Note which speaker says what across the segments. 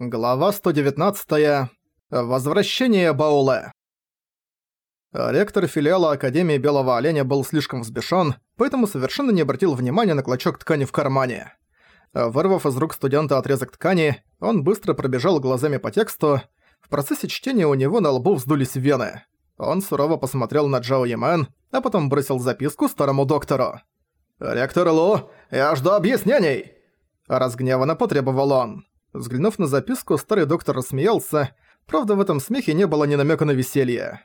Speaker 1: Глава 119. Возвращение Баула. Ректор филиала Академии Белого Оленя был слишком взбешен, поэтому совершенно не обратил внимания на клочок ткани в кармане. Вырвав из рук студента отрезок ткани, он быстро пробежал глазами по тексту. В процессе чтения у него на лбу вздулись вены. Он сурово посмотрел на Джао Ямен, а потом бросил записку старому доктору. «Ректор Лу, я жду объяснений!» Разгневанно потребовал он. Взглянув на записку, старый доктор рассмеялся. Правда, в этом смехе не было ни намека на веселье.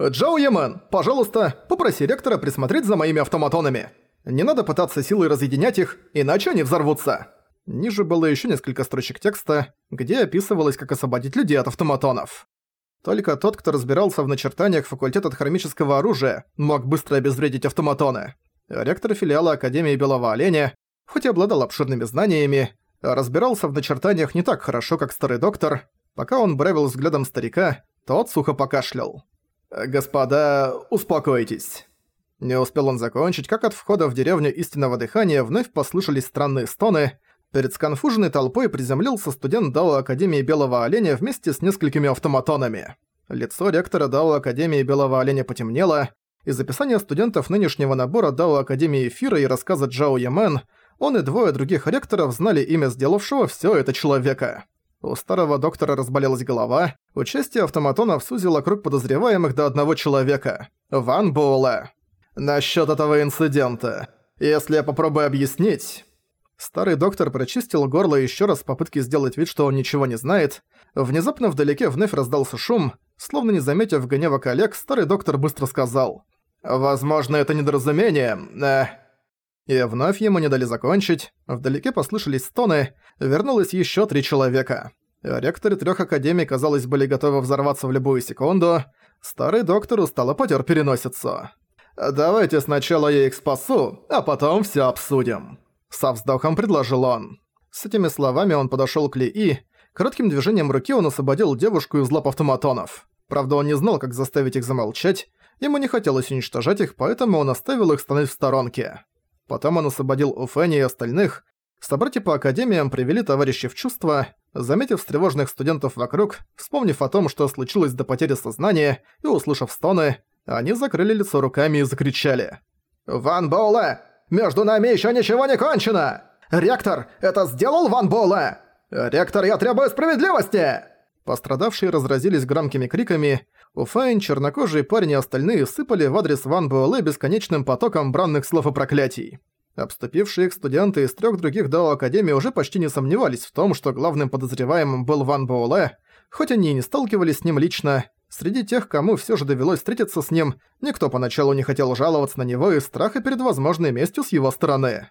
Speaker 1: «Джоу Ямен, пожалуйста, попроси ректора присмотреть за моими автоматонами. Не надо пытаться силой разъединять их, иначе они взорвутся». Ниже было еще несколько строчек текста, где описывалось, как освободить людей от автоматонов. Только тот, кто разбирался в начертаниях факультета хромического оружия, мог быстро обезвредить автоматоны. Ректор филиала Академии Белого Оленя, хоть и обладал обширными знаниями, разбирался в начертаниях не так хорошо, как старый доктор. Пока он бравил взглядом старика, тот сухо покашлял. «Господа, успокойтесь». Не успел он закончить, как от входа в деревню истинного дыхания вновь послышались странные стоны. Перед сконфуженной толпой приземлился студент Дао Академии Белого Оленя вместе с несколькими автоматонами. Лицо ректора Дао Академии Белого Оленя потемнело. и описания студентов нынешнего набора Дао Академии Эфира и рассказа Джао Ямен – он и двое других ректоров знали имя сделавшего все это человека. У старого доктора разболелась голова, участие автоматонов сузило круг подозреваемых до одного человека – Ван Буэлэ. «Насчёт этого инцидента. Если я попробую объяснить...» Старый доктор прочистил горло еще раз в попытке сделать вид, что он ничего не знает. Внезапно вдалеке вновь раздался шум. Словно не заметив гнева коллег, старый доктор быстро сказал. «Возможно, это недоразумение. Э, и вновь ему не дали закончить. Вдалеке послышались стоны. Вернулось еще три человека. Ректоры трех академий, казалось, были готовы взорваться в любую секунду. Старый доктор устало потер переносицу. «Давайте сначала я их спасу, а потом все обсудим», — со вздохом предложил он. С этими словами он подошел к Ли-И. Коротким движением руки он освободил девушку из лап автоматонов. Правда, он не знал, как заставить их замолчать. Ему не хотелось уничтожать их, поэтому он оставил их стоять в сторонке. Потом он освободил Уфэни и остальных. Собратья по академиям привели товарищей в чувство, заметив встревоженных студентов вокруг, вспомнив о том, что случилось до потери сознания, и услышав стоны, они закрыли лицо руками и закричали. «Ван Боула! Между нами еще ничего не кончено! Ректор, это сделал Ван Боула! Ректор, я требую справедливости!» Пострадавшие разразились громкими криками. У Фэнь, чернокожий парень и остальные сыпали в адрес Ван Баолэ бесконечным потоком бранных слов и проклятий. Обступившие их студенты из трех других Дао Академии уже почти не сомневались в том, что главным подозреваемым был Ван Баолэ, хоть они и не сталкивались с ним лично. Среди тех, кому все же довелось встретиться с ним, никто поначалу не хотел жаловаться на него из страха перед возможной местью с его стороны.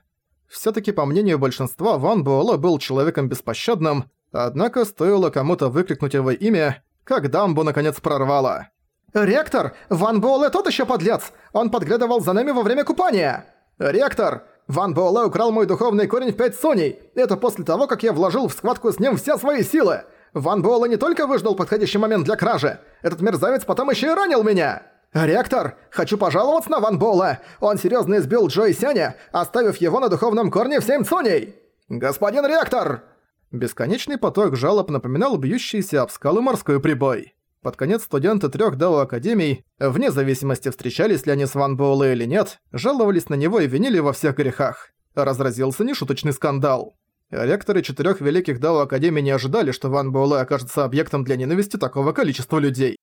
Speaker 1: Всё-таки, по мнению большинства, Ван Баолэ был человеком беспощадным, Однако стоило кому-то выкрикнуть его имя, как дамбу наконец прорвало. «Ректор! Ван Буэлэ тот еще подлец! Он подглядывал за нами во время купания!» «Ректор! Ван Буэлэ украл мой духовный корень в пять соней! Это после того, как я вложил в схватку с ним все свои силы! Ван Буэлэ не только выждал подходящий момент для кражи, этот мерзавец потом еще и ранил меня!» «Ректор, хочу пожаловаться на Ван Буэлэ! Он серьезно избил Джо и Сяня, оставив его на духовном корне в семь соней!» «Господин ректор!» Бесконечный поток жалоб напоминал бьющийся об скалы морской прибой. Под конец студенты трех Дао Академий, вне зависимости встречались ли они с Ван Буэлэ или нет, жаловались на него и винили во всех грехах. Разразился нешуточный скандал. Ректоры четырех великих Дао Академий не ожидали, что Ван Буэлэ окажется объектом для ненависти такого количества людей.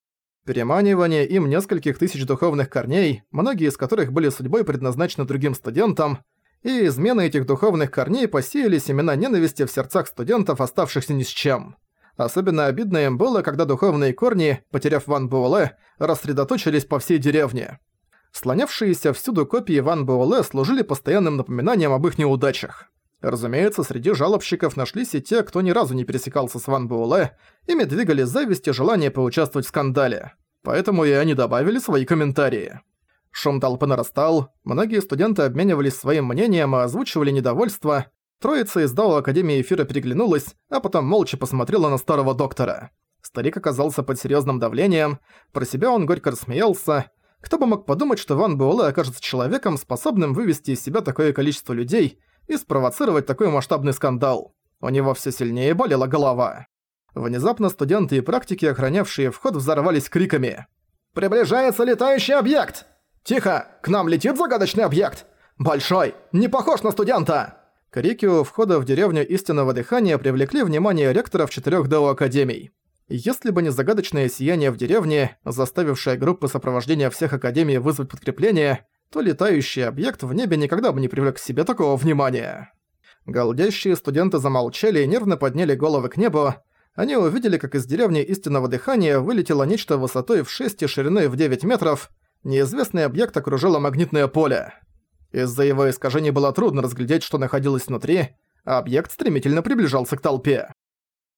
Speaker 1: Переманивание им нескольких тысяч духовных корней, многие из которых были судьбой предназначены другим студентам, и измены этих духовных корней посеяли семена ненависти в сердцах студентов, оставшихся ни с чем. Особенно обидно им было, когда духовные корни, потеряв Ван Буэлэ, рассредоточились по всей деревне. Слонявшиеся всюду копии Ван Буэлэ служили постоянным напоминанием об их неудачах. Разумеется, среди жалобщиков нашлись и те, кто ни разу не пересекался с Ван Буэлэ, ими двигали зависть и желание поучаствовать в скандале. Поэтому и они добавили свои комментарии. Шум толпы нарастал, многие студенты обменивались своим мнением и озвучивали недовольство. Троица из Дао Академии Эфира переглянулась, а потом молча посмотрела на старого доктора. Старик оказался под серьезным давлением, про себя он горько рассмеялся. Кто бы мог подумать, что Ван Буэлэ окажется человеком, способным вывести из себя такое количество людей и спровоцировать такой масштабный скандал. У него все сильнее болела голова. Внезапно студенты и практики, охранявшие вход, взорвались криками. «Приближается летающий объект!» «Тихо! К нам летит загадочный объект! Большой! Не похож на студента!» Крики у входа в деревню истинного дыхания привлекли внимание ректоров четырех ДО-академий. Если бы не загадочное сияние в деревне, заставившее группы сопровождения всех академий вызвать подкрепление, то летающий объект в небе никогда бы не привлек к себе такого внимания. Голдящие студенты замолчали и нервно подняли головы к небу. Они увидели, как из деревни истинного дыхания вылетело нечто высотой в 6 и шириной в 9 метров, неизвестный объект окружило магнитное поле. Из-за его искажений было трудно разглядеть, что находилось внутри, а объект стремительно приближался к толпе.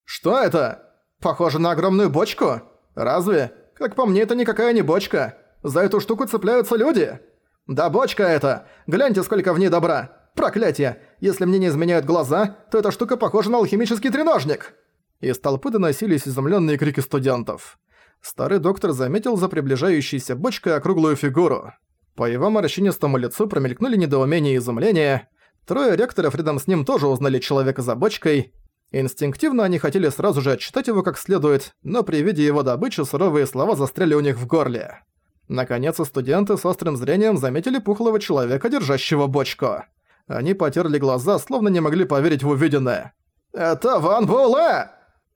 Speaker 1: «Что это? Похоже на огромную бочку? Разве? Как по мне, это никакая не бочка. За эту штуку цепляются люди. Да бочка это! Гляньте, сколько в ней добра! Проклятие! Если мне не изменяют глаза, то эта штука похожа на алхимический треножник!» Из толпы доносились изумленные крики студентов старый доктор заметил за приближающейся бочкой округлую фигуру. По его морщинистому лицу промелькнули недоумение и изумление. Трое ректоров рядом с ним тоже узнали человека за бочкой. Инстинктивно они хотели сразу же отчитать его как следует, но при виде его добычи суровые слова застряли у них в горле. Наконец, студенты с острым зрением заметили пухлого человека, держащего бочку. Они потерли глаза, словно не могли поверить в увиденное. «Это Ван Була!»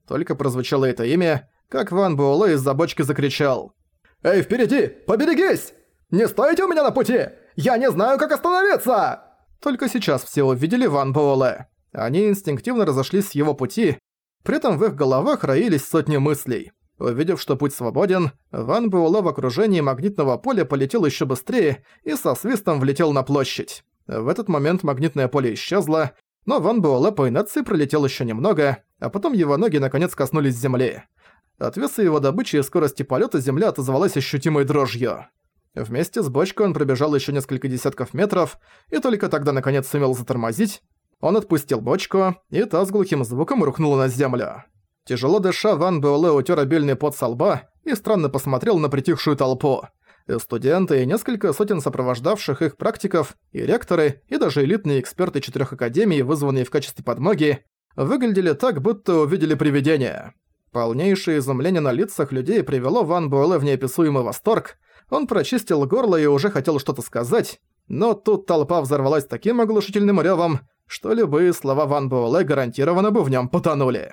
Speaker 1: Только прозвучало это имя, как Ван Буэлэ из-за бочки закричал. «Эй, впереди! Поберегись! Не стойте у меня на пути! Я не знаю, как остановиться!» Только сейчас все увидели Ван Буэлэ. Они инстинктивно разошлись с его пути, при этом в их головах роились сотни мыслей. Увидев, что путь свободен, Ван Буэлэ в окружении магнитного поля полетел еще быстрее и со свистом влетел на площадь. В этот момент магнитное поле исчезло, но Ван Буэлэ по инерции пролетел еще немного, а потом его ноги наконец коснулись земли. От веса его добычи и скорости полета земля отозвалась ощутимой дрожью. Вместе с бочкой он пробежал еще несколько десятков метров, и только тогда наконец сумел затормозить. Он отпустил бочку, и та с глухим звуком рухнула на землю. Тяжело дыша, Ван Буэлэ утер обильный пот со лба и странно посмотрел на притихшую толпу. И студенты, и несколько сотен сопровождавших их практиков, и ректоры, и даже элитные эксперты четырех академий, вызванные в качестве подмоги, выглядели так, будто увидели привидение. Полнейшее изумление на лицах людей привело Ван Буэлэ в неописуемый восторг. Он прочистил горло и уже хотел что-то сказать, но тут толпа взорвалась таким оглушительным рёвом, что любые слова Ван Буэлэ гарантированно бы в нём потонули.